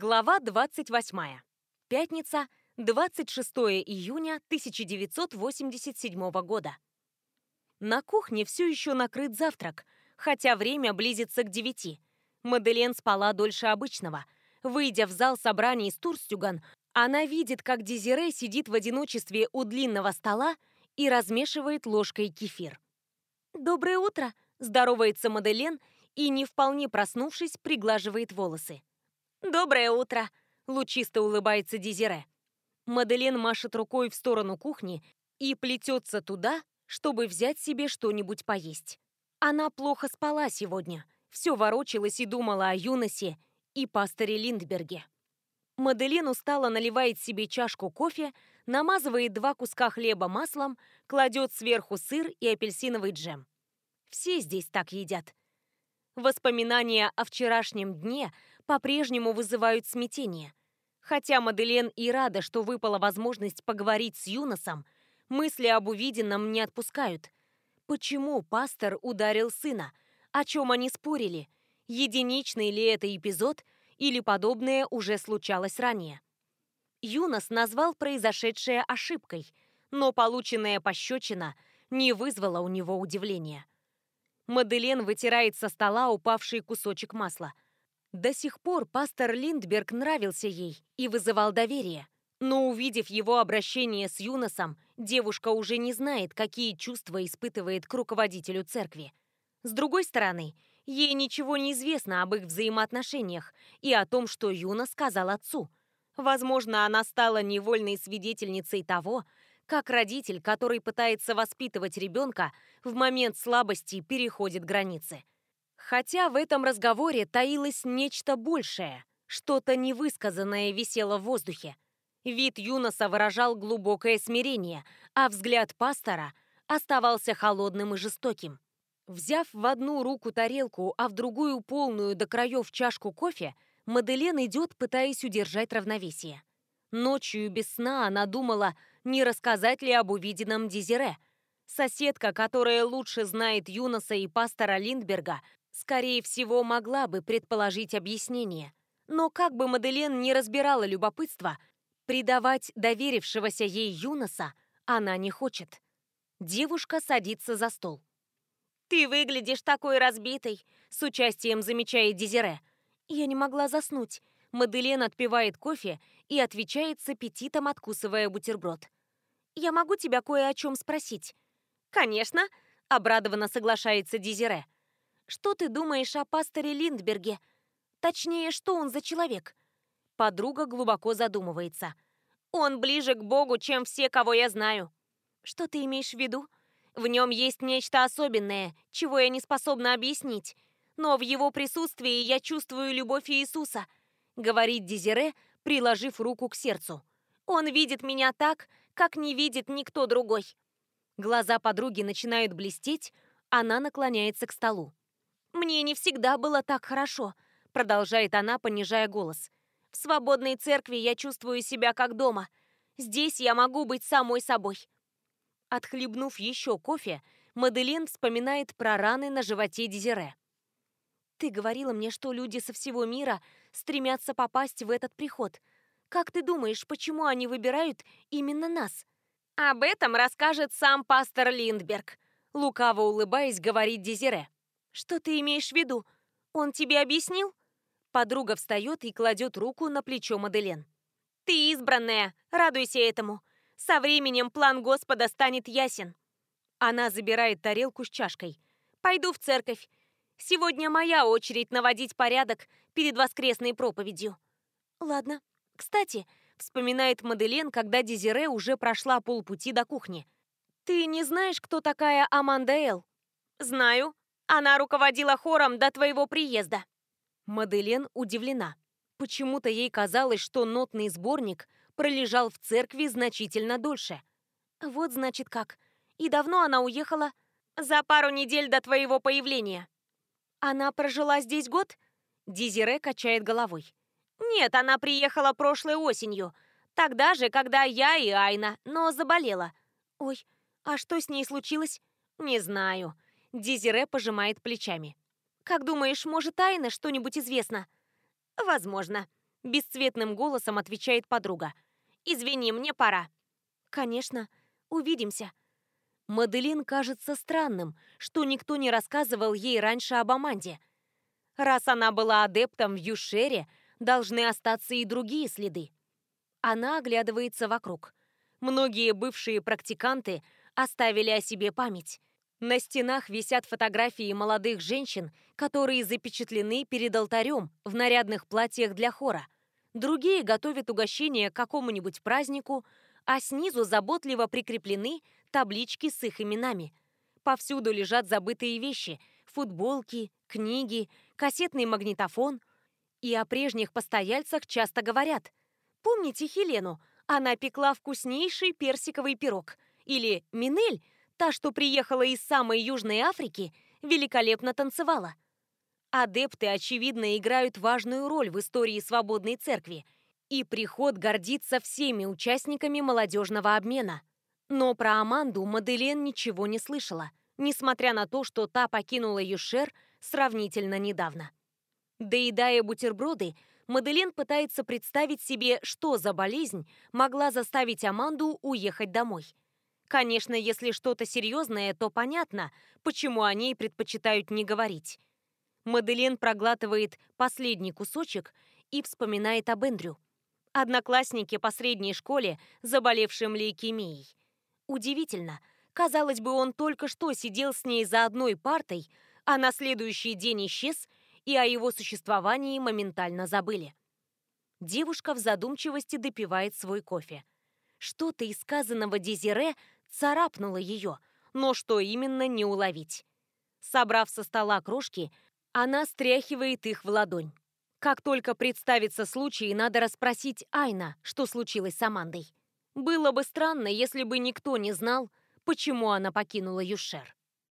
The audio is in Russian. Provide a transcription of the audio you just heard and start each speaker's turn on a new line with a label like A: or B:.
A: Глава 28. Пятница, 26 июня 1987 года. На кухне все еще накрыт завтрак, хотя время близится к девяти. Маделен спала дольше обычного. Выйдя в зал собраний Стурстюган, она видит, как Дезире сидит в одиночестве у длинного стола и размешивает ложкой кефир. «Доброе утро!» – здоровается Маделен и, не вполне проснувшись, приглаживает волосы. «Доброе утро!» – лучисто улыбается Дезире. Маделен машет рукой в сторону кухни и плетется туда, чтобы взять себе что-нибудь поесть. Она плохо спала сегодня, все ворочалась и думала о Юносе и пасторе Линдберге. Маделин устало наливает себе чашку кофе, намазывает два куска хлеба маслом, кладет сверху сыр и апельсиновый джем. Все здесь так едят. Воспоминания о вчерашнем дне по-прежнему вызывают смятение. Хотя Маделен и рада, что выпала возможность поговорить с Юносом, мысли об увиденном не отпускают. Почему пастор ударил сына? О чем они спорили? Единичный ли это эпизод или подобное уже случалось ранее? Юнос назвал произошедшее ошибкой, но полученная пощечина не вызвала у него удивления. Маделен вытирает со стола упавший кусочек масла – до сих пор пастор Линдберг нравился ей и вызывал доверие. Но увидев его обращение с Юносом, девушка уже не знает, какие чувства испытывает к руководителю церкви. С другой стороны, ей ничего не известно об их взаимоотношениях и о том, что Юна сказал отцу. Возможно, она стала невольной свидетельницей того, как родитель, который пытается воспитывать ребенка, в момент слабости переходит границы. Хотя в этом разговоре таилось нечто большее, что-то невысказанное висело в воздухе. Вид Юноса выражал глубокое смирение, а взгляд пастора оставался холодным и жестоким. Взяв в одну руку тарелку, а в другую полную до краев чашку кофе, Маделен идет, пытаясь удержать равновесие. Ночью без сна она думала, не рассказать ли об увиденном Дезире. Соседка, которая лучше знает Юноса и пастора Линдберга, скорее всего, могла бы предположить объяснение. Но как бы Маделен не разбирала любопытство, предавать доверившегося ей Юноса она не хочет. Девушка садится за стол. «Ты выглядишь такой разбитой», — с участием замечает Дезире. Я не могла заснуть. Маделен отпивает кофе и отвечает с аппетитом, откусывая бутерброд. «Я могу тебя кое о чем спросить?» «Конечно», — обрадованно соглашается Дезире. Что ты думаешь о пасторе Линдберге? Точнее, что он за человек?» Подруга глубоко задумывается. «Он ближе к Богу, чем все, кого я знаю». «Что ты имеешь в виду?» «В нем есть нечто особенное, чего я не способна объяснить. Но в его присутствии я чувствую любовь Иисуса», — говорит Дезире, приложив руку к сердцу. «Он видит меня так, как не видит никто другой». Глаза подруги начинают блестеть, она наклоняется к столу. «Мне не всегда было так хорошо», — продолжает она, понижая голос. «В свободной церкви я чувствую себя как дома. Здесь я могу быть самой собой». Отхлебнув еще кофе, Маделин вспоминает про раны на животе Дезире. «Ты говорила мне, что люди со всего мира стремятся попасть в этот приход. Как ты думаешь, почему они выбирают именно нас?» «Об этом расскажет сам пастор Линдберг», лукаво улыбаясь, говорит Дезире. «Что ты имеешь в виду? Он тебе объяснил?» Подруга встает и кладет руку на плечо Маделен. «Ты избранная, радуйся этому. Со временем план Господа станет ясен». Она забирает тарелку с чашкой. «Пойду в церковь. Сегодня моя очередь наводить порядок перед воскресной проповедью». «Ладно. Кстати», — вспоминает Маделен, когда Дезире уже прошла полпути до кухни. «Ты не знаешь, кто такая Аманда Эл?» «Знаю. Она руководила хором до твоего приезда». Маделен удивлена. Почему-то ей казалось, что нотный сборник пролежал в церкви значительно дольше. Вот значит как. И давно она уехала? За пару недель до твоего появления. Она прожила здесь год? Дизире качает головой. Нет, она приехала прошлой осенью. Тогда же, когда я и Айна, но заболела. Ой, а что с ней случилось? Не знаю. Дизире пожимает плечами. «Как думаешь, может, Айна что-нибудь известно?» «Возможно. Бесцветным голосом отвечает подруга. «Извини, мне пора». «Конечно. Увидимся». Маделин кажется странным, что никто не рассказывал ей раньше об Аманде. Раз она была адептом в Юшере, должны остаться и другие следы. Она оглядывается вокруг. Многие бывшие практиканты оставили о себе память. На стенах висят фотографии молодых женщин, которые запечатлены перед алтарем в нарядных платьях для хора. Другие готовят угощение к какому-нибудь празднику, а снизу заботливо прикреплены таблички с их именами. Повсюду лежат забытые вещи – футболки, книги, кассетный магнитофон. И о прежних постояльцах часто говорят. Помните Хелену? Она пекла вкуснейший персиковый пирог. Или Минель, та, что приехала из самой Южной Африки, великолепно танцевала. Адепты, очевидно, играют важную роль в истории свободной церкви, и приход гордится всеми участниками молодежного обмена. Но про Аманду Маделен ничего не слышала, несмотря на то, что та покинула Юшер сравнительно недавно. Доедая бутерброды, Маделин пытается представить себе, что за болезнь могла заставить Аманду уехать домой. Конечно, если что-то серьезное, то понятно, почему о ней предпочитают не говорить. Маделин проглатывает последний кусочек и вспоминает об Эндрю, однокласснике по средней школе, заболевшем лейкемией. Удивительно, казалось бы, он только что сидел с ней за одной партой, а на следующий день исчез и о его существовании моментально забыли. Девушка в задумчивости допивает свой кофе. Что-то из сказанного Дезире царапнуло ее, но что именно не уловить. Собрав со стола крошки, она стряхивает их в ладонь. Как только представится случай, надо расспросить Айна, что случилось с Амандой. Было бы странно, если бы никто не знал, почему она покинула Юшер.